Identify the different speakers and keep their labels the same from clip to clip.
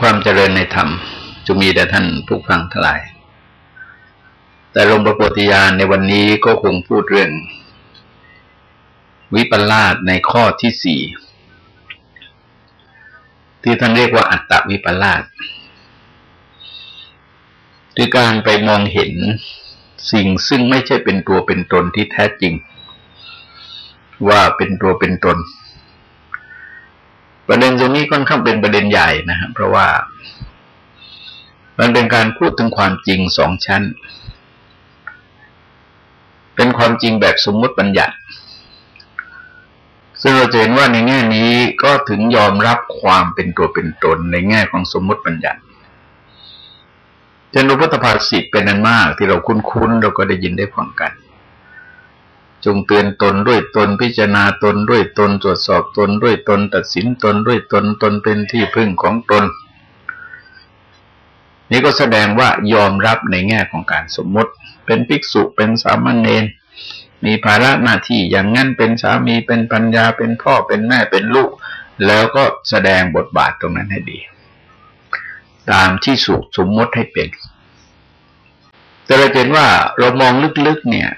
Speaker 1: ความเจริญในธรรมจะมีแต่ท่านผู้ฟังทั้งหลาย แต่ลงประโพธิญาณในวันนี้ก็คงพูดเรื่อง วิปลาสในข้อที่สี่ที่ท่านเรียกว่าอัตตวิปลาสคือการไปมองเห็นสิ่งซึ่งไม่ใช่เป็นตัวเป็นตนที่แท้จริง ว่าเป็นตัวเป็นตน ประเด็นตรงนี้ค่อนข้างเป็นประเด็นใหญ่นะครับเพราะว่า มันเป็นการพูดถึงความจริงสองชั้น เป็นความจริงแบบสมมติบัญญัติ ซึ่งเราเห็นว่าในแง่นี้ก็ถึงยอมรับความเป็นตัวเป็นตนในแง่ของสมมติบัญญัติจนุพุทธภาษิตเป็นนันมากที่เราคุ้นๆเราก็ได้ยินได้ฟังกัน จงเตือนตนด้วยตนพิจารณาตนด้วยตนตรวจสอบตนด้วยตน ตัดสินตนด้วยตนตนเป็นที่พึ่งของตน นี่ก็แสดงว่ายอมรับในแง่ของการสมมติ เป็นภิกษุเป็นสามเณรมีภาระหน้าที่อย่างนั้นเป็นสามีเป็นปัญญาเป็นพ่อเป็นแม่เป็นลูก แล้วก็แสดงบทบาทตรงนั้นให้ดี ตามที่สุสมมติให้เป็น แต่เราเห็นว่าเรามองลึกๆเนี่ย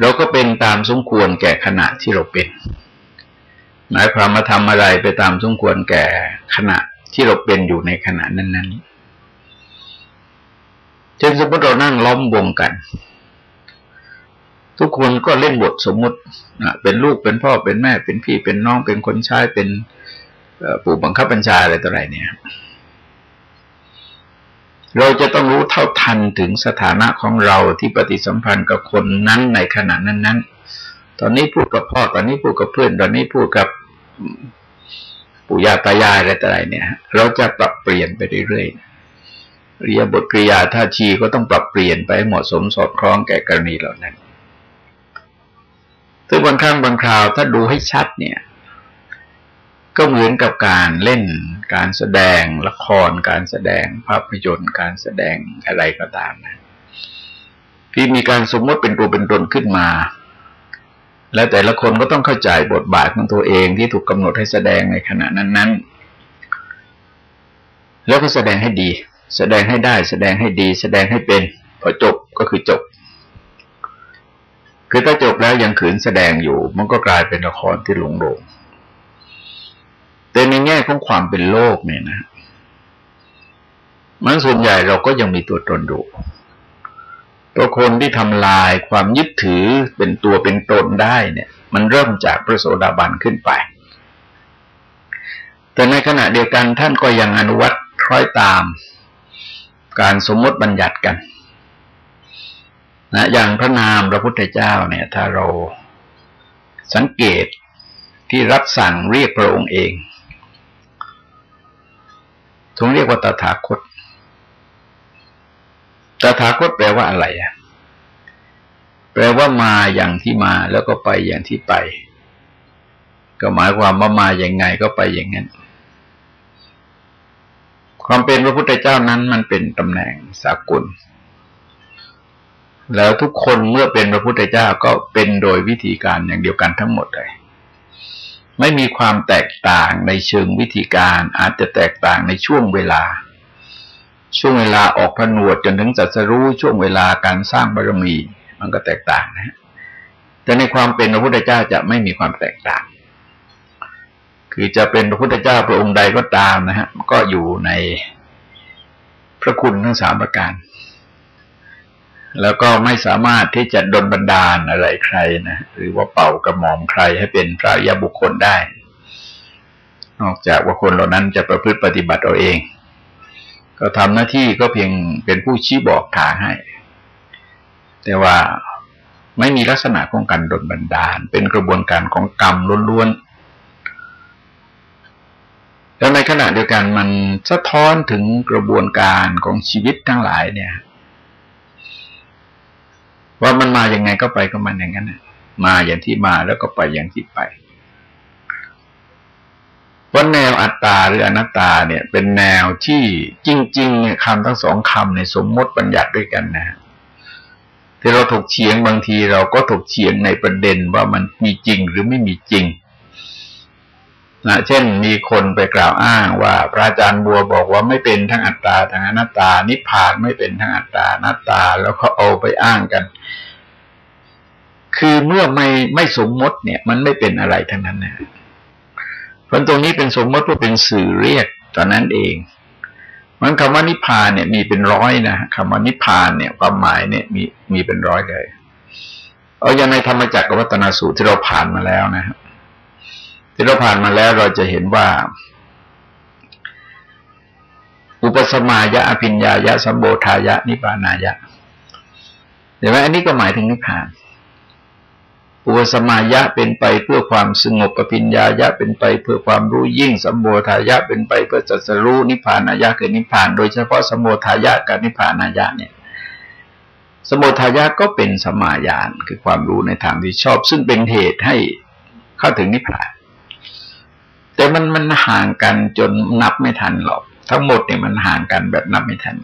Speaker 1: เราก็เป็นตามสมควรแก่ขณะที่เราเป็น หมายความมาทำอะไรไปตามสมควรแก่ขณะที่เราเป็นอยู่ในขณะนั้นๆเช่นสมมติเรานั่งล้อมวงกัน ทุกคนก็เล่นบทสมมติเป็นลูกเป็นพ่อเป็นแม่เป็นพี่เป็นน้องเป็นคนใช้เป็นผู้บังคับบัญชาอะไรต่ออะไรเนี่ย เราจะต้องรู้เท่าทันถึงสถานะของเราที่ปฏิสัมพันธ์กับคนนั้นในขณะนั้นๆตอนนี้พูดกับพ่อตอนนี้พูดกับเพื่อน ตอนนี้พูดกับปู่ย่าตายายอะไรต่ออะไรเนี่ย เราจะปรับเปลี่ยนไปเรื่อยๆเรียบทกริยาท่าทีก็ต้องปรับเปลี่ยนไปเหมาะสมสอดคล้องแก่กรณีเหล่านั้นซึ่งบางครั้งบางคราวถ้าดูให้ชัดเนี่ย ก็เหมือนกับการเล่นการแสดงละคร การแสดงภาพยนตร์ การแสดงอะไรก็ตามนะที่มีการสมมติเป็นตัวเป็นตนขึ้นมา และแต่ละคนก็ต้องเข้าใจบทบาทของตัวเองที่ถูกกำหนดให้แสดงในขณะนั้น ๆ แล้วก็แสดงให้ดี แสดงให้ได้ แสดงให้ดี แสดงให้เป็นพอจบก็คือจบ คือถ้าจบแล้วยังขืนแสดงอยู่ มันก็กลายเป็นละครที่หลงโลง แต่ในแง่ของความเป็นโลกเนี่ยนะมันส่วนใหญ่เราก็ยังมีตัวตนอยู่ตัวคนที่ทำลายความยึดถือเป็นตัวเป็นตนได้เนี่ย มันเริ่มจากพระโสดาบันขึ้นไป แต่ในขณะเดียวกันท่านก็ยังอนุวัตคล้อยตาม การสมมติบัญญัติกันนะอย่างพระนามพระพุทธเจ้าเนี่ย ถ้าเราสังเกตที่รับสั่งเรียกพระองค์เอง ถึงเรียกว่าตถาคต ตถาคตแปลว่าอะไรอะ แปลว่ามาอย่างที่มาแล้วก็ไปอย่างที่ไป ก็หมายความว่ามาอย่างไงก็ไปอย่างนั้น ความเป็นพระพุทธเจ้านั้นมันเป็นตำแหน่งสากล แล้วทุกคนเมื่อเป็นพระพุทธเจ้าก็เป็นโดยวิธีการอย่างเดียวกันทั้งหมดเลย ไม่มีความแตกต่างในเชิงวิธีการอาจจะแตกต่างในช่วงเวลา ช่วงเวลาออกผนวดจนถึงจัดสรู้ช่วงเวลาการสร้างบารมี มันก็แตกต่างนะแต่ในความเป็นพระพุทธเจ้าจะไม่มีความแตกต่าง คือจะเป็นพระพุทธเจ้าพระองค์ใดก็ตามนะฮะก็อยู่ในพระคุณทั้งสามประการ แล้วก็ไม่สามารถที่จะดลบันดาลอะไรใครนะหรือว่าเป่ากระหม่อมใครให้เป็นพระยาบุคคลได้ นอกจากว่าคนเหล่านั้นจะประพฤติปฏิบัติเอาเอง ก็ทำหน้าที่ก็เพียงเป็นผู้ชี้บอกทางให้ แต่ว่าไม่มีลักษณะของการดลบันดาล เป็นกระบวนการของกรรมล้วนๆแล้วในขณะเดียวกันมันสะท้อนถึงกระบวนการของชีวิตทั้งหลายเนี่ย ว่ามันมาอย่างไงก็ไปก็มันอย่างนั้นนะมาอย่างที่มาแล้วก็ไปอย่างที่ไปเพราะแนวอัตตาหรืออนัตตาเนี่ย เป็นแนวที่จริง ๆ เนี่ยคำทั้งสองคำในสมมติบัญญัติด้วยกันนะที่เราถกเฉียงบางทีเราก็ถกเฉียงในประเด็นว่ามันมีจริงหรือไม่มีจริง นะเช่นมีคนไปกล่าวอ้างว่า พระอาจารย์บัวบอกว่าไม่เป็นทั้งอัตตาทั้งอนัตตา นิพพานไม่เป็นทั้งอัตตาอนัตตา แล้วเขาเอาไปอ้างกัน คือเมื่อไม่ไม่สมมติเนี่ย มันไม่เป็นอะไรทั้งนั้นนะเพราะตรงนี้เป็นสมมติว่าเป็นสื่อเรียกตอนนั้นเองมันคำว่านิพพานเนี่ย มีเป็นร้อยนะคำว่านิพพานเนี่ย ความหมายเนี่ยมีมีเป็นร้อยเลยเอาอย่างในธรรมจักรวัตนสูตรที่เราผ่านมาแล้วนะครับ ที่เราผ่านมาแล้วเราจะเห็นว่า อุปสมายะอภิญญายะสัมโบทายะ นิพานายะเดี๋ยวไหมอันนี้ก็หมายถึงนิพพาน อุปสมายะเป็นไปเพื่อความสงบอภิญญายะเป็นไปเพื่อความรู้ยิ่งสัมโบทายะเป็นไปเพื่อจัสรู้นิพพานายะคือนิพพาน โดยเฉพาะสัมโบทายะกับนิพพานายะเนี่ยสมุทายะก็เป็นสมาญาณคือความรู้ในทางที่ชอบ ซึ่งเป็นเหตุให้เข้าถึงนิพพาน แต่มันมันห่างกันจนนับไม่ทันหรอก ทั้งหมดเนี่ยมันห่างกันแบบนับไม่ทัน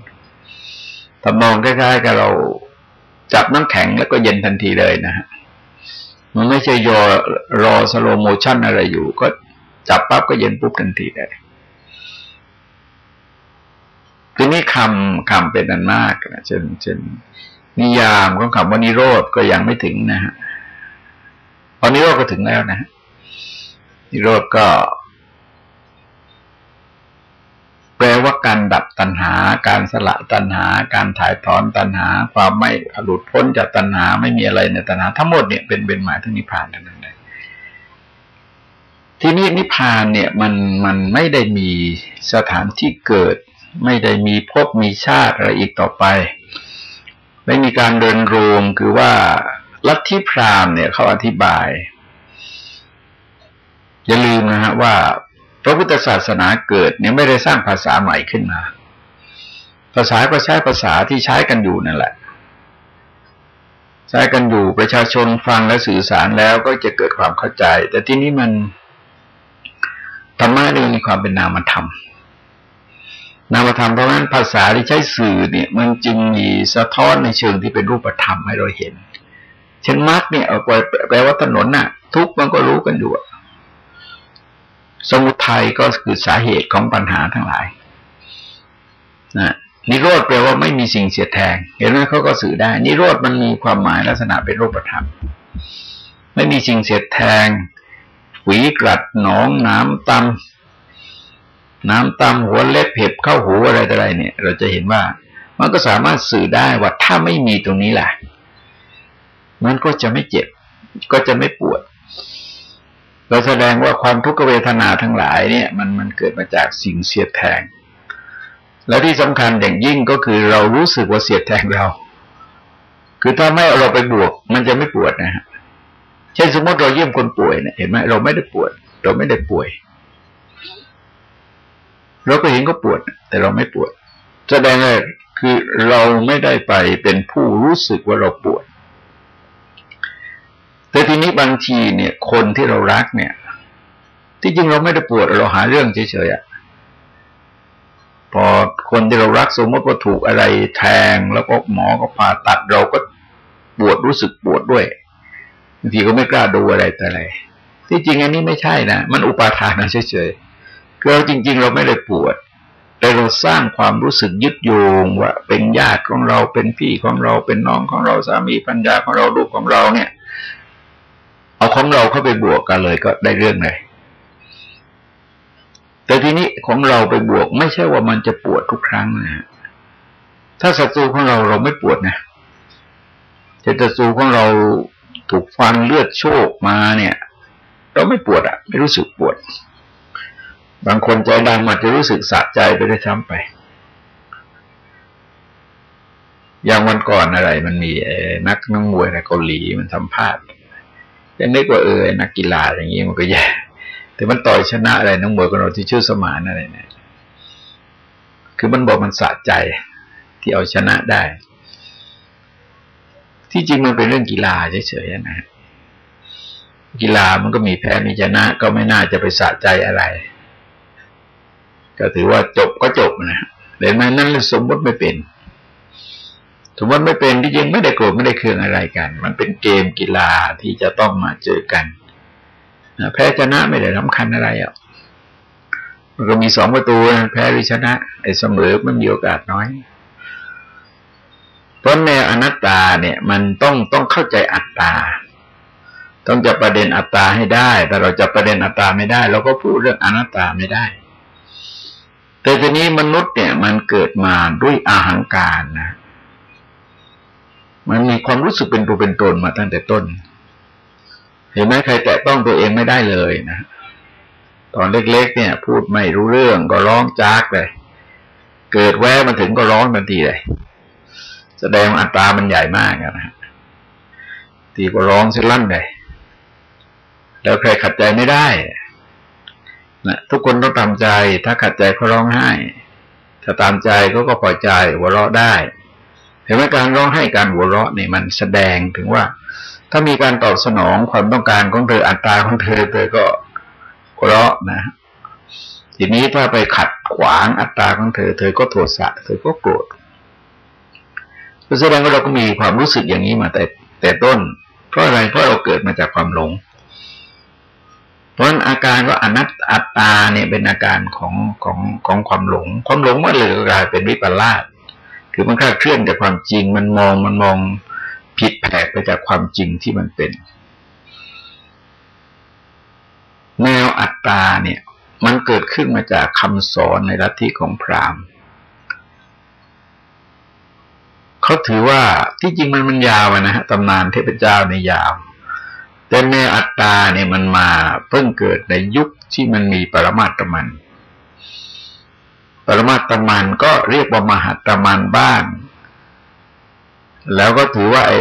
Speaker 1: ทำนองคล้ายๆกับเราจับน้ำแข็งแล้วก็เย็นทันทีเลยนะฮะมันไม่ใช่รอ slow motion อะไรอยู่ ก็จับปั๊บก็เย็นปุ๊บทันทีได้ทีนี้คำคำเป็นอันมากนะเช่นเช่นนิยามของคำว่านิโรธก็ยังไม่ถึงนะฮะพอนิโรธก็ถึงแล้วนะนิโรธก็ แป ลว่าการดับตัณหา การสละตัณหา การถ่ายถอนตัณหา ความไม่หลุดพ้นจากตัณหาไม่มีอะไรในตัณหา ทั้งหมดเนี่ยเป็นเป็นหมายถึงนิพพานทั้งนั้นเลยที่นี้นิพพานเนี่ยมันมันไม่ได้มีสถานที่เกิด ไม่ได้มีภพมีชาติอะไรอีกต่อไป ไม่มีการเดินรวมคือว่าลัทธิพราหมณ์เนี่ยเขาอธิบาย อย่าลืมนะฮะว่า พระพุทธศาสนาเกิดเนี่ยไม่ได้สร้างภาษาใหม่ขึ้นมา ภาษาก็ใช้ภาษาที่ใช้กันอยู่นั่นแหละ ใช้กันอยู่ประชาชนฟังและสื่อสารแล้วก็จะเกิดความเข้าใจ แต่ที่นี้มันธรรมะนี่มีความเป็นนามธรรม นามธรรมเพราะนั้นภาษาที่ใช้สื่อเนี่ย มันจึงมีสะท้อนในเชิงที่เป็นรูปธรรมให้เราเห็น เช่นมาร์กเนี่ยเอาไปแปลว่าถนนน่ะ ทุกมันก็รู้กันอยู่ สมุทัยก็คือสาเหตุของปัญหาทั้งหลายนะนิโรธแปลว่าไม่มีสิ่งเสียแทง เห็นไหมเขาก็สื่อได้ นิโรธมันมีความหมายลักษณะเป็นรูปธรรม ไม่มีสิ่งเสียแทง หวีกลัดหนองน้ำตำน้ำตาหัวเล็บเห็บเข้าหูอะไรต่ออะไรเนี่ย เราจะเห็นว่า มันก็สามารถสื่อได้ว่าถ้าไม่มีตรงนี้แหละมันก็จะไม่เจ็บ ก็จะไม่ปวด เราแสดงว่าความทุกขเวทนาทั้งหลายเนี่ยมันมันเกิดมาจากสิ่งเสียดแทง และที่สำคัญอย่างยิ่งก็คือเรารู้สึกว่าเสียดแทงเรา คือถ้าไม่เราไปบวก มันจะไม่ปวดนะฮะเช่นสมมติเราเยี่ยมคนป่วยเนี่ยเห็นไหมเราไม่ได้ปวด เราไม่ได้ป่วย เราก็เห็นก็ปวด แต่เราไม่ปวด แสดงว่าคือเราไม่ได้ไปเป็นผู้รู้สึกว่าเราปวด แต่ทีนี้บางทีเนี่ย คนที่เรารักเนี่ย ที่จริงเราไม่ได้ปวดเราหาเรื่องเฉยๆอะพอคนที่เรารักสมมติว่าถูกอะไรแทง แล้วก็หมอก็ผ่าตัดเราก็ปวดรู้สึกปวดด้วยบางทีก็ไม่กล้าดูอะไรแต่อะไร ที่จริงอันนี้ไม่ใช่นะมันอุปาทานเฉยๆเราจริง ๆ เราไม่ได้ปวดแต่เราสร้างความรู้สึกยึดโยงว่าเป็นญาติของเราเป็นพี่ของเราเป็นน้องของเราสามีปัญญาของเราลูกของเราเนี่ย เอาของเราเข้าไปบวกกันเลยก็ได้เรื่องเลยแต่ทีนี้ของเราไปบวก ไม่ใช่ว่ามันจะปวดทุกครั้งนะถ้าศัตรูของเราเราไม่ปวดนะแต่ศัตรูของเราถูกฟันเลือดโชกมาเนี่ย เราไม่ปวดอะไม่รู้สึกปวด บางคนใจดำอาจจะรู้สึกสะใจไปได้ช้ำไป อย่างวันก่อนอะไร มันมีนักนักมวยในเกาหลีมันสัมภาษณ์ ยังนึกว่าเออนักกีฬาอย่างนี้มันก็แย่แต่มันต่อยชนะอะไรนักมวยของเราที่ชื่อสมานอะไรเนี่ยคือมันบอกมันสะใจที่เอาชนะได้ ที่จริงมันเป็นเรื่องกีฬาเฉยๆนะกีฬามันก็มีแพ้มีชนะก็ไม่น่าจะไปสะใจอะไร ก็ถือว่าจบก็จบนะเห็นไหมนั่นสมมติไม่เป็น สมมติไม่เป็นที่จริงไม่ได้โกรธไม่ได้เคืองอะไรกัน มันเป็นเกมกีฬาที่จะต้องมาเจอกันแพ้ชนะไม่ได้สำคัญอะไรอะมันก็มีสองประตูแพ้หรือชนะ ไอ้เสมอมันมีโอกาสน้อยเพราะแนวอนัตตาเนี่ยมันต้องต้องเข้าใจอัตตา ต้องจะประเด็นอัตตาให้ได้ แต่เราจะประเด็นอัตตาไม่ได้ เราก็พูดเรื่องอนัตตาไม่ได้ แต่ทีนี้มนุษย์เนี่ย มันเกิดมาด้วยอาหังการนะ มันมีความรู้สึกเป็นตัวเป็นตนมาตั้งแต่ต้น เห็นไหมใครแตะต้องตัวเองไม่ได้เลยนะตอนเล็ก ๆ เนี่ย พูดไม่รู้เรื่องก็ร้องจากเลย เกิดแวะมาถึงก็ร้องทันทีเลย แสดงอัตรามันใหญ่มากนะทีก็ร้องเสียลั่นเลยแล้วใครขัดใจไม่ได้นะทุกคนต้องตามใจ ถ้าขัดใจเขาร้องไห้ ถ้าตามใจเขาก็พอใจหัวเราะได้ เห็นไหมการร้องไห้การหัวเราะเนี่ยมันแสดงถึงว่า ถ้ามีการตอบสนองความต้องการของเธออัตราของเธอเธอก็หัวเราะนะทีนี้ถ้าไปขัดขวางอัตราของเธอ เธอก็โทสะเธอก็โกรธแสดงว่าเราก็มีความรู้สึกอย่างนี้มาแต่แต่ต้น เพราะอะไรเพราะเราเกิดมาจากความหลง เพราะอาการก็อนัตอัตตาเนี่ยเป็นอาการของของของความหลง ความหลงเมันเลยกลายเป็นวิปลาส คือมันคลาดเคลื่อนจากความจริง มันมองมันมองผิดแผกไปจากความจริงที่มันเป็น แนวอัตตาเนี่ย มันเกิดขึ้นมาจากคำสอนในลัทธิของพราหมณ์เขาถือว่าที่จริงมันมันยาวนะฮะตำนานเทพเจ้าในยาว แต่แนวอัตตาเนี่ยมันมาเพิ่งเกิดในยุคที่มันมีปรมาตมัน ปรมาตมันก็เรียกว่ามหาตมันบ้าง แล้วก็ถือว่าไอ้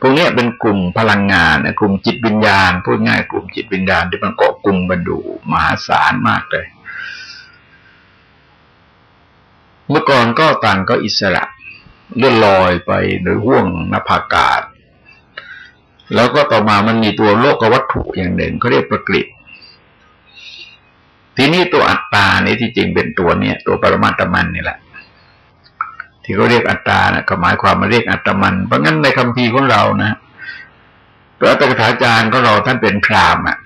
Speaker 1: พวกนี้เป็นกลุ่มพลังงานกลุ่มจิตวิญญาณ พูดง่ายกลุ่มจิตวิญญาณที่มันเกาะกลุ่มบรรดูมหาศาลมากเลย เมื่อก่อนก็ต่างก็อิสระเลื่อนลอยไปโดยห่วงนภากาศ แล้วก็ต่อมามันมีตัวโลกวัตถุอย่างหนึ่งเขาเรียกประกฤษ ทีนี้ตัวอัตตาเนี่ยที่จริงเป็นตัวเนี่ย ตัวปรมาตมันนี่แหละ ที่เขาเรียกอัตตานะก็หมายความมาเรียกอัตมัน เพราะงั้นในคำพีของเรานะพระอัตถาจารย์ของเราท่านเป็นพรามอะ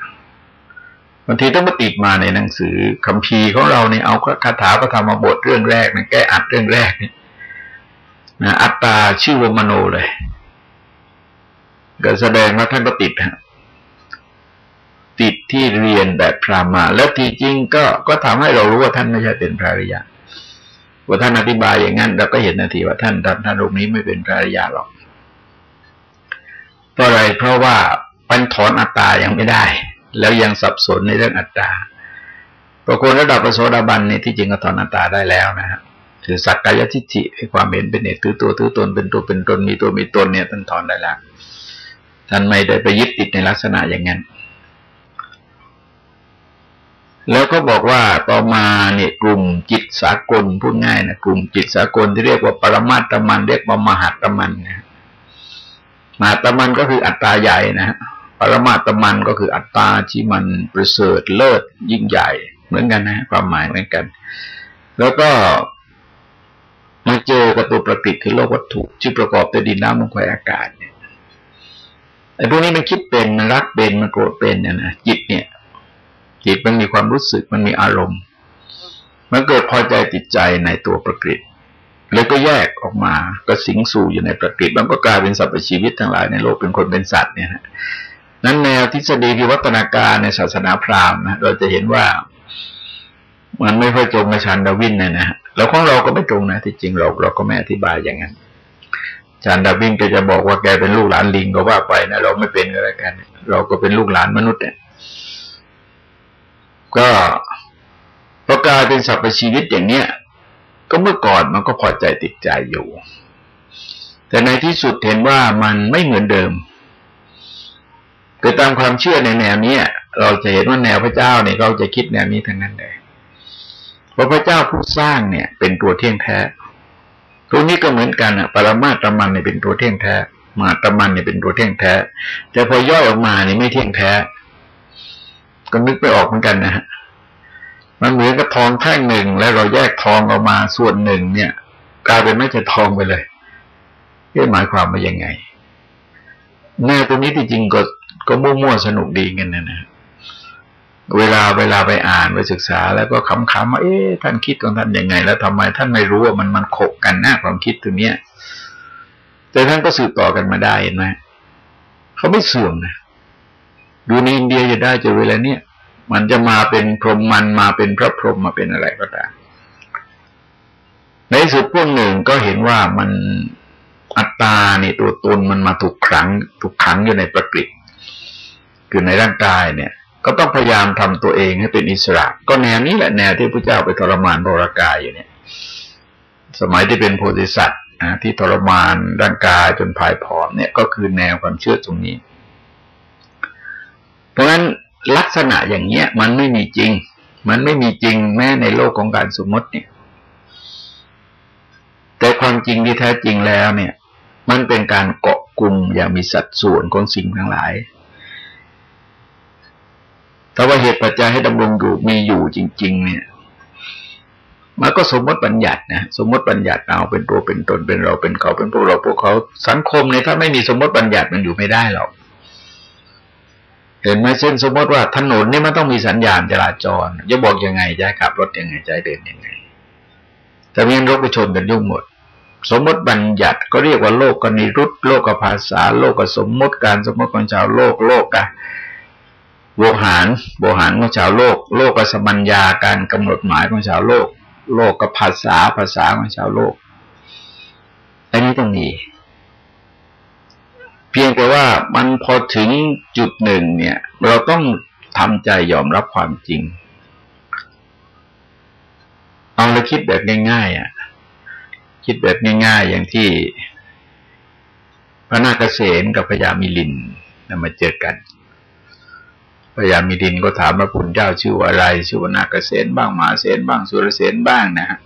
Speaker 1: บางทีต้องมาติดมาในหนังสือคำพีของเราเนี่ยเอาคาถาพระธรรมบทเรื่องแรกนะแก้อัดเรื่องแรกเนี่ยนะอัตตาชื่อวมโนเลย ก็แสดงว่าท่านก็ติดฮะ ติดที่เรียนแบบพรามาแล้วที่จริงก็ก็ทำให้เรารู้ว่าท่านไม่ใช่เป็นพระริยาว่าท่านอธิบายอย่างนั้นเราก็เห็นนาทีว่าท่านท่านท่านรูปนี้ไม่เป็นพระอริยาหรอกเพราะอะไรเพราะว่าปันถอนอัตตายังไม่ได้ แล้วยังสับสนในเรื่องอัตตาปรากฏระดับพระโสดาบันเนี่ยที่จริงก็ถอนอัตตาได้แล้วนะฮะคือสักกายทิฏฐิความเห็นเป็นเอกถือตัวถือตนเป็นตัวเป็นตนมีตัวมีตนเนี่ยท่านถอนได้แล้วท่านไม่ได้ไปยึดติดในลักษณะอย่างนั้น แล้วก็บอกว่าต่อมาเนี่ยกลุ่มจิตสากลพูดง่ายนะกลุ่มจิตสากลที่เรียกว่าปรมาตมันเรียกว่ามหาตมันนะมหาตมันก็คืออัตตาใหญ่นะปรมาตมันก็คืออัตตาที่มันประเสริฐเลิศยิ่งใหญ่ เหมือนกันนะความหมายเหมือนกัน แล้วก็มาเจอกับตัวประกิตคือโลกวัตถุที่ประกอบด้วยดินน้ำลมไฟอากาศเนี่ยไอ้พวกนี้มันคิดเป็นมันรักเป็นมันโกรธเป็นเนี่ยนะจิตเนี่ย จิตมันมีความรู้สึกมันมีอารมณ์ มันเกิดพอใจติดใจในตัวประกฤตแล้วก็แยกออกมาก็สิงสู่อยู่ในประกฤตมันก็กลายเป็นสรรพชีวิตทั้งหลายในโลกเป็นคนเป็นสัตว์เนี่ยนะนั้นแนวทฤษฎีวิวัฒนาการในศาสนาพราหมณ์นะเราจะเห็นว่า มันไม่ค่อยตรงกับชันดาวินเนะนะแล้วของเราก็ไม่ตรงนะที่จริงเราเราก็ไม่อธิบายอย่างนั้นชันดาวินก็จะบอกว่าแกเป็นลูกหลานลิงก็ว่าไปนะเราไม่เป็นก็แล้วกัน เราก็เป็นลูกหลานมนุษย์เนี่ย ก็ประกาศเป็นสรรพชีวิตอย่างเนี้ย ก็เมื่อก่อนมันก็พอใจติดใจอยู่ แต่ในที่สุดเห็นว่ามันไม่เหมือนเดิมคือตามความเชื่อในแนวนี้เราจะเห็นว่าแนวพระเจ้าเนี่ยเราจะคิดแนวนี้ทั้งนั้นเลยเพราะพระเจ้าผู้สร้างเนี่ย เป็นตัวเที่ยงแท้ตรงนี้ก็เหมือนกันอะปรมาตมันเนี่ยเป็นตัวเที่ยงแท้ มาตมันเนี่ยเป็นตัวเที่ยงแท้ แต่พอย่อยออกมาเนี่ยไม่เที่ยงแท้ ก็นึกไม่ออกเหมือนกันนะฮะมันเหมือนกับทองแท่งหนึ่งแล้วเราแยกทองออกมาส่วนหนึ่งเนี่ย กลายเป็นไม่ใช่ทองไปเลยนี่หมายความว่ายังไงแน่ตัวนี้ที่จริงก็ก็มั่วๆสนุกดีกันนะนะเวลาเวลาไปอ่านไปศึกษา แล้วก็ขำๆว่าเอ๊ะท่านคิดของท่านยังไง แล้วทำไมท่านไม่รู้ว่ามันมันขบกันหน้าความคิดตัวเนี้ยแต่ท่านก็สืบต่อกันมาได้เห็นไหมเขาไม่เสื่อมนะ ดูในอินเดียจะได้จะเวลาเนี้ยมันจะมาเป็นพรหมมันมาเป็นพระพรหมมาเป็นอะไรก็ตามในสุดพวกหนึ่งก็เห็นว่ามันอัตตาเนี่ยตัวตนมันมาถูกขังถูกขังอยู่ในประกฤตคือในร่างกายเนี่ย ก็ต้องพยายามทำตัวเองให้เป็นอิสระ ก็แนวนี้แหละแนวที่พระเจ้าไปทรมานบรากายอยู่เนี่ย สมัยที่เป็นโพธิสัตว์นะที่ทรมานร่างกายจนผายผอมเนี่ย ก็คือแนวความเชื่อตรงนี้ ราะฉะนั้นลักษณะอย่างเนี้ย มันไม่มีจริง มันไม่มีจริงแม้ในโลกของการสมมติเนี่ย แต่ความจริงที่แท้จริงแล้วเนี่ย มันเป็นการเกาะกลุ่มอย่างมีสัดส่วนของสิ่งทั้งหลาย แต่ว่าเหตุปัจจัยให้ดำรงอยู่มีอยู่จริง ๆ เนี่ยมันก็สมมติบัญญัตินะสมมติบัญญัติเอาเป็นตัวเป็นตนเป็นเราเป็นเขาเป็นพวกเราพวกเขาสังคมเนี่ยถ้าไม่มีสมมติบัญญัติมันอยู่ไม่ได้หรอก เห็นไหมเช่นสมมติว่าถนนนี่มันต้องมีสัญญาณจราจรจะบอกยังไงจะขับรถยังไงจะเดินยังไง แต่เมียนรถไปชนกันยุ่งหมด สมมติบัญญัติก็เรียกว่าโลกกนิรุตโลกกับภาษา โลกกับสมมติการสมมติของชาวโลกโลกกับโวหารโวหารของชาวโลก โลกกับสมัญญาการกำหนดหมายของชาวโลก โลกกับภาษาภาษาของชาวโลกอันนี้ต้องมี เพียงแต่ว่ามันพอถึงจุดหนึ่งเนี่ย เราต้องทำใจยอมรับความจริง เอาลยคิดแบบง่ายๆอะ คิดแบบง่ายๆ อย่างที่พระนาคเษนกับพญามิลินนมาเจอกันพญามิลินก็ถามพระพุทธเจ้าชื่ออะไร ชื่อว่านาคเษนบ้างมหาเษนบ้างสุรเษนบ้างนะฮะ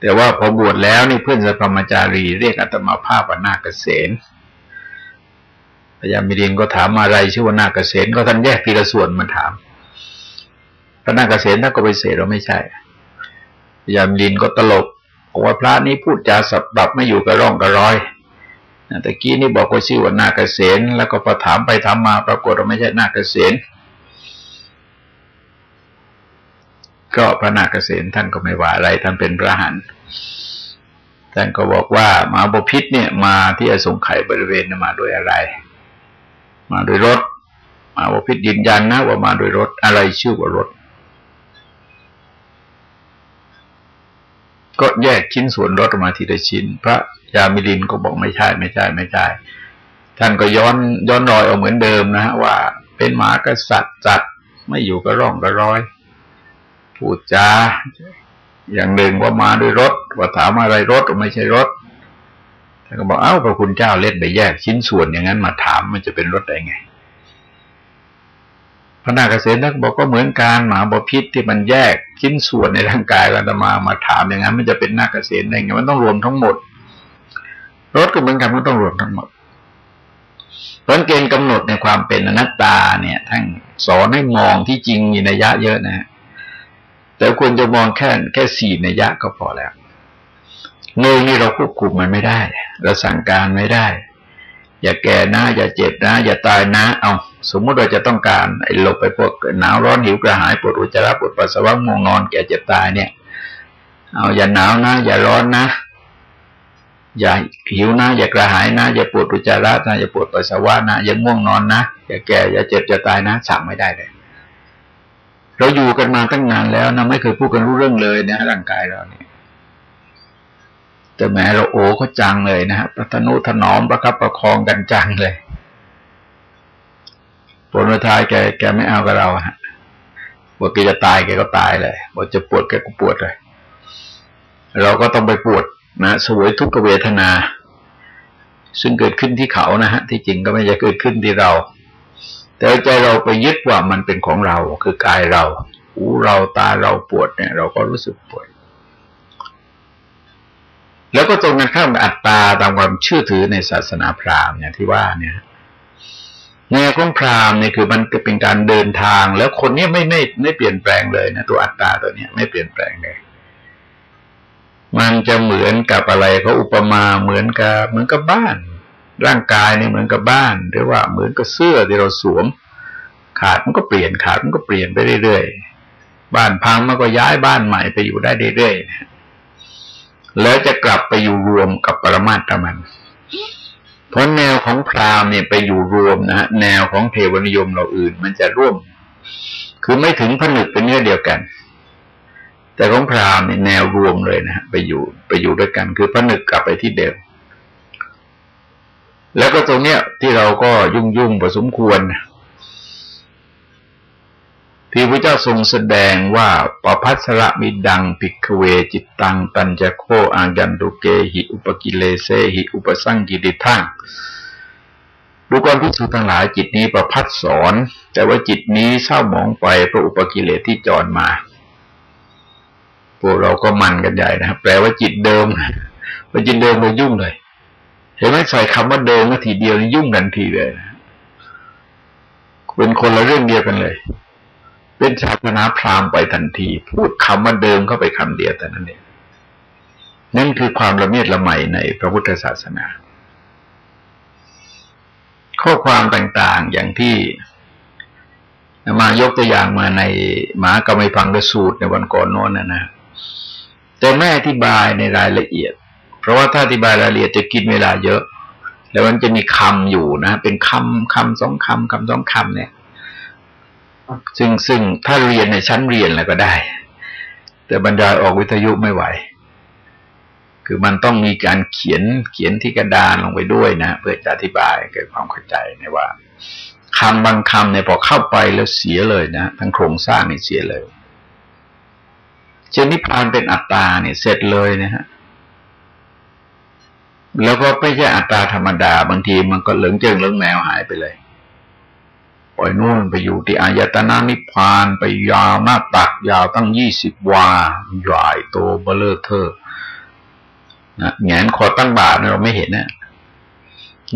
Speaker 1: แต่ว่าพอบวชแล้วนี่เพื่อนสัพมจารีเรียกอัตมาภาพว่านาคเษน พญามิรินก็ถามอะไรชื่อว่านาคเษนก็ท่านแยกทีละส่วนมาถามพระนาคเษนถ้าก็ไปเสดเราไม่ใช่พญามิรินก็ตลกบอกว่าพระนี้พูดจาสับดับไม่อยู่กับร่องกับรอยแต่กี้นี่บอกว่าชื่อว่านาคเษนแล้วก็พอถามไปถามมา ปรากฏว่าไม่ใช่นาคเษนก็พระนาคเษนท่านก็ไม่ว่าอะไรท่านเป็นพระหันท่านก็บอกว่ามาบพิษเนี่ยมาที่อสงไขยบริเวณมาโดยอะไร มาโดยรถ มาบพิษยืนยันนะว่ามาโดยรถอะไรชื่อว่ารถ ก็แยกชิ้นส่วนรถออกมาทีละชิ้น พระยามิลินก็บอกไม่ใช่ไม่ใช่ไม่ใช่ท่านก็ย้อนย้อนรอยเอาเหมือนเดิมนะฮะว่า เป็นหมากษัตริย์จัดไม่อยู่กับร่องกับรอยพูดจาอย่างหนึ่งว่ามาด้วยรถว่าถามอะไรรถไม่ใช่รถ ท่านก็บอกเอ้าพระคุณเจ้าเล่นไปแยกชิ้นส่วนอย่างนั้นมาถามมันจะเป็นรถได้ไง พระนาคเษนท่านบอกก็เหมือนการหมาบพิษที่มันแยกชิ้นส่วนในร่างกายแล้วมามาถามอย่างนั้น มันจะเป็นนาคเษนได้ไงมันต้องรวมทั้งหมด รถก็เหมือนกันมันต้องรวมทั้งหมดเพราะเกณฑ์กำหนดในความเป็นอนัตตาเนี่ยท่านสอนให้มองที่จริงมีนัยยะเยอะนะ แต่ควรจะมองแค่แค่สี่ในยยะก็พอแล้ว งยนี่เราควบคุมมันไม่ได้ เราสั่งการไม่ได้ อย่าแก่นะ อย่าเจ็บนะ อย่าตายนะ เอาสมมติเราจะต้องการไอ้หลบไปพวกหนาวร้อนหิวกระหายปวดอุจจาระปวดปัสสาวะง่วงนอนแก่เจ็บตายเนี่ย เอาอย่าหนาวนะ อย่าร้อนนะ อย่าหิวนะ อย่ากระหายนะ อย่าปวดอุจจาระนะอย่าปวดปัสสาวะนะอย่าง่วงนอนนะอย่าแก่อย่าเจ็บอย่าตายนะสั่งไม่ได้เลยเราอยู่กันมาตั้งนานแล้วนะไม่เคยพูดกันรู้เรื่องเลยนะร่างกายเราเนี่ย แต่แม้เราโอ้ก็จังเลยนะฮะประทนุถนอมประคับประคองกันจังเลยผลท้ายแกแกไม่เอากับเราฮะบอกแกจะตายแกก็ตายเลยบอกจะปวดแกก็ปวดเลย เราก็ต้องไปปวดนะสวยทุกเวทนา ซึ่งเกิดขึ้นที่เขานะฮะ ที่จริงก็ไม่ใช่เกิดขึ้นที่เรา แต่ใจเราไปยึดว่ามันเป็นของเราคือกายเราหูเราตาเราปวดเนี่ย เราก็รู้สึกปวด แล้วก็ตรงกันข้ามกับอัตตาตามความเชื่อถือในศาสนาพราหมณ์เนี่ยที่ว่าเนี่ยแนวของพราหมณ์เนี่ยคือมันเป็นการเดินทาง แล้วคนนี้ไม่ไม่ไม่เปลี่ยนแปลงเลยนะตัวอัตตาตัวเนี้ยไม่เปลี่ยนแปลงเลย มันจะเหมือนกับอะไรเขาอุปมาเหมือนกับเหมือนกับบ้าน ร่างกายเนี่ยเหมือนกับบ้าน หรือว่าเหมือนกับเสื้อที่เราสวมขขาดมันก็เปลี่ยนขาดมันก็เปลี่ยนไปเรื่อยๆบ้านพังมันก็ย้ายบ้านใหม่ไปอยู่ได้เรื่อยๆ แล้วจะกลับไปอยู่รวมกับปรมาตมัน เพราะแนวของพราหมณ์เนี่ยไปอยู่รวมนะฮะแนวของเทวนิยมเราอื่น มันจะร่วม คือไม่ถึงผนึกเป็นเนื้อเดียวกัน แต่ของพราหมณ์เนี่ยแนวรวมเลยนะฮะไปอยู่ไปอยู่ด้วยกัน คือผนึกกลับไปที่เดิมแล้วก็ตรงเนี้ยที่เราก็ยุ่งยุ่งพอสมควร ที่พระเจ้าทรงแสดงว่าปพัสระมิดังปิกเวจิตตังตันจโคอายันตุเกหิ อุปกิเลเซหิอุปสังกิริทังดูกรพิสูจทั้งหลายจิตนี้ประพัดสอน แต่ว่าจิตนี้เศร้าหมองไปเพราะอุปกิเลสที่จรมาพวกเราก็มันกันใหญ่นะครับแปลว่าจิตเดิมพอจิตเดิมเรายุ่งเลยเห็นไหมใส่คำว่าเดิมก็ทีเดียวยุ่งกันทีเลยเป็นคนละเรื่องเดียวกันเลย เป็นศาสนาพราหมณ์ไปทันที พูดคำว่าเดิมเข้าไปคำเดียวแต่นั้นเองนั่นคือความละเมียดละไมในพระพุทธศาสนา ข้อความต่างๆอย่างที่มายกตัวอย่างมาในหมากรรมพังกระสูตรในวันก่อนโน้นนะนะแต่แม่อธิบายในรายละเอียด เพราะว่าถ้าอธิบายรายละเอียดจะกินเวลาเยอะ แล้วมันจะมีคำอยู่นะ เป็นคำคำสองคำคำสองคำเนี่ย ซึ่งซึ่งถ้าเรียนในชั้นเรียนแล้วก็ได้ แต่บรรดาออกวิทยุไม่ไหว คือมันต้องมีการเขียนเขียนที่กระดานลงไปด้วยนะ เพื่อจะอธิบายเกิดความเข้าใจในว่าคำบางคำเนี่ยพอเข้าไปแล้วเสียเลยนะทั้งโครงสร้างนี่เสียเลยเช่นนิพพานเป็นอัตตาเนี่ยเสร็จเลยนะฮะแล้วก็ไม่ใช่อัตราธรรมดา บางทีมันก็เหลืองเจิงเหลืองแมวหายไปเลย อยนู่นไปอยู่ที่อายตนะนิพพานไปยาวหน้าตักยาวตั้งยี่สิบวาใหญ่โตเบ้อเร่อเท่อนะแหงนคอตั้งบ่าเราไม่เห็นนะ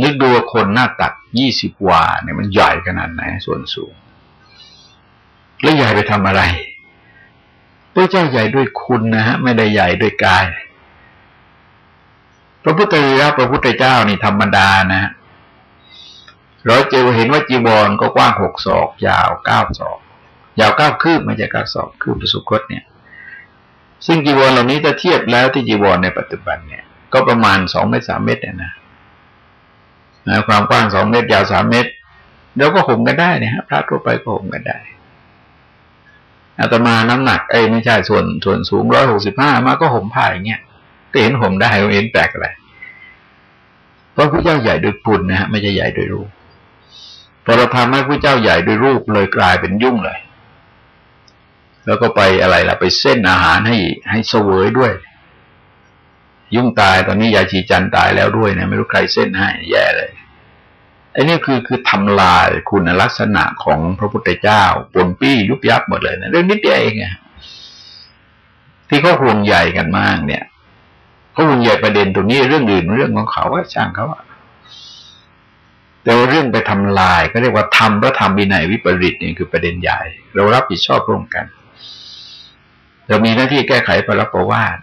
Speaker 1: นึกดูคนหน้าตักยี่สิบวาเนี่ยมันใหญ่ขนาดไหนส่วนสูง แล้วใหญ่ไปทำอะไรพระเจ้าใหญ่ด้วยคุณนะฮะไม่ได้ใหญ่ด้วยกาย พระพุทธเจ้าพระพุทธเจ้านี่ธรรมดานะ เราจะเห็นว่าจีวรก็กว้างหกศอก ยาวเก้าศอก ยาวเก้าคืบไม่ใช่เก้าศอกคืบประสุคตเนี่ย ซึ่งจีวรเหล่านี้จะเทียบแล้วที่จีวรในปัจจุบันเนี่ย ก็ประมาณสองเมตรสามเมตรเนี่ยนะนะความกว้างสองเมตรยาวสามเมตรเราก็ห่มกันได้นะฮะพระทั่วไปก็ห่มกันได้อาตมาน้ำหนักเอ้ไม่ใช่ส่วนส่วนสูงร้อยหกสิบห้ามาก็ห่มผ้าอย่างเงี้ยก็เห็นห่มได้เห็นแปลกอะไรเพราะพระเจ้าใหญ่โดยปุณนะฮะไม่ใช่ใหญ่โดยรูป พอเราทำให้พระเจ้าใหญ่โดยรูปเลยกลายเป็นยุ่งเลย แล้วก็ไปอะไรล่ะ ไปเส้นอาหารให้ให้เสวยด้วย ยุ่งตายตอนนี้ยาชีจันตายแล้วด้วยนะไม่รู้ใครเส้นให้แย่เลยไอ้นี่คือคือทำลายคุณลักษณะของพระพุทธเจ้าปนปี้ยุบยับหมดเลยนะเรื่องนิดเดียวเองไงที่เขาห่วงใหญ่กันมากเนี่ยเขาห่วงใหญ่ประเด็นตรงนี้เรื่องอื่นเรื่องของเขาว่าช่างเขาอะ แต่ว่าเรื่องไปทำลายก็เรียกว่าทำพราะทำวินัยวิปริตนี่คือประเด็นใหญ่ เรารับผิดชอบร่วมกัน เรามีหน้าที่แก้ไขปรับประวาท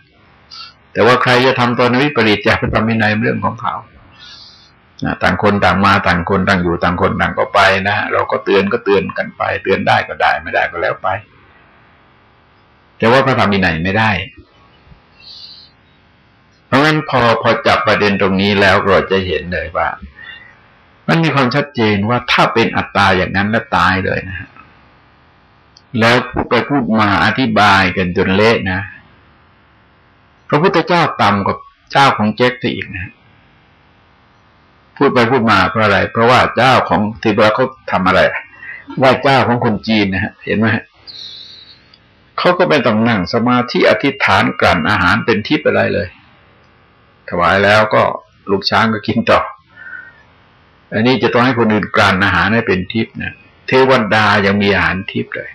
Speaker 1: แต่ว่าใครจะทำตอนวิปริตจะไปทำวินัยเรื่องของเขาต่างคนต่างมาต่างคนต่างอยู่ต่างคนต่างก็ไปนะเราก็เตือนก็เตือนกันไป เตือนได้ก็ได้ไม่ได้ก็แล้วไป แต่ว่าพระธรรมวินัยไม่ได้ เพราะงั้นพอพอจับประเด็นตรงนี้แล้วเราจะเห็นเลยว่า มันมีความชัดเจนว่าถ้าเป็นอัตตาอย่างนั้นแล้วตายเลยนะฮะแล้วพูดไปพูดมาอธิบายกันจนเละนะ พระพุทธเจ้าต่ำกว่าเจ้าของเจ๊กที่อีกนะ พูดไปพูดมาเพราะอะไร เพราะว่าเจ้าของทีบราเขาทำอะไร ว่าเจ้าของคนจีนนะฮะ เห็นไหมเขาก็ไม่ต้องนั่งสมาธิอธิษฐานกลั่นอาหารเป็นทิพย์อะไรเลย ถวายแล้วก็ลูกช้างก็กินต่อ อันนี้จะต้องให้คนอื่นกลั่นอาหารให้เป็นทิพย์นะเทวดายังมีอาหารทิพย์เลย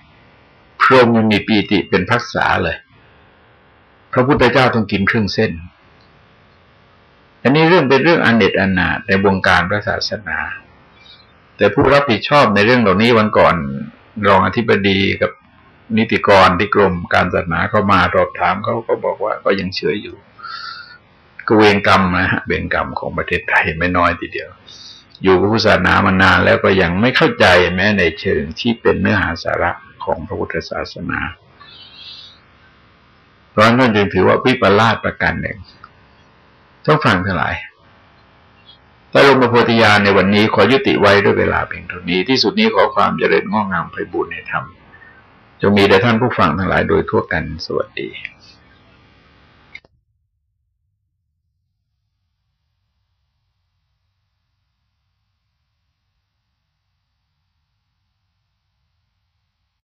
Speaker 1: พรหมยังมีปีติเป็นพักษาเลย พระพุทธเจ้าต้องกินเครื่องเส้น อันนี้เรื่องเป็นเรื่องอันเด็ดอันนาในวงการพระศาสนา แต่ผู้รับผิดชอบในเรื่องเหล่านี้วันก่อนรองอธิบดีกับนิติกรที่กรมการศาสนาเข้ามาสอบถามเขาก็บอกว่าก็ยังเชื่ออยู่ก็เวรกรรมนะฮะเวรกรรมของประเทศไทยไม่น้อยทีเดียว อยู่กับพุทธศาสนามานานแล้วก็ยังไม่เข้าใจแม้ในเชิงที่เป็นเนื้อหาสาระของพระพุทธศาสนา เพราะนั้นจึงถือว่าวิปลาสประการหนึ่งต้องฟังทั้งหลายพระลงมาโพธิญาณในวันนี้ขอยุติไว้ด้วยเวลาเพียงเท่านี้ที่สุดนี้ขอความเจริญงอกงามไปบุญในธรรมจงมีแด่ท่านผู้ฟังทั้งหลายโดยทั่วกันสวัสดี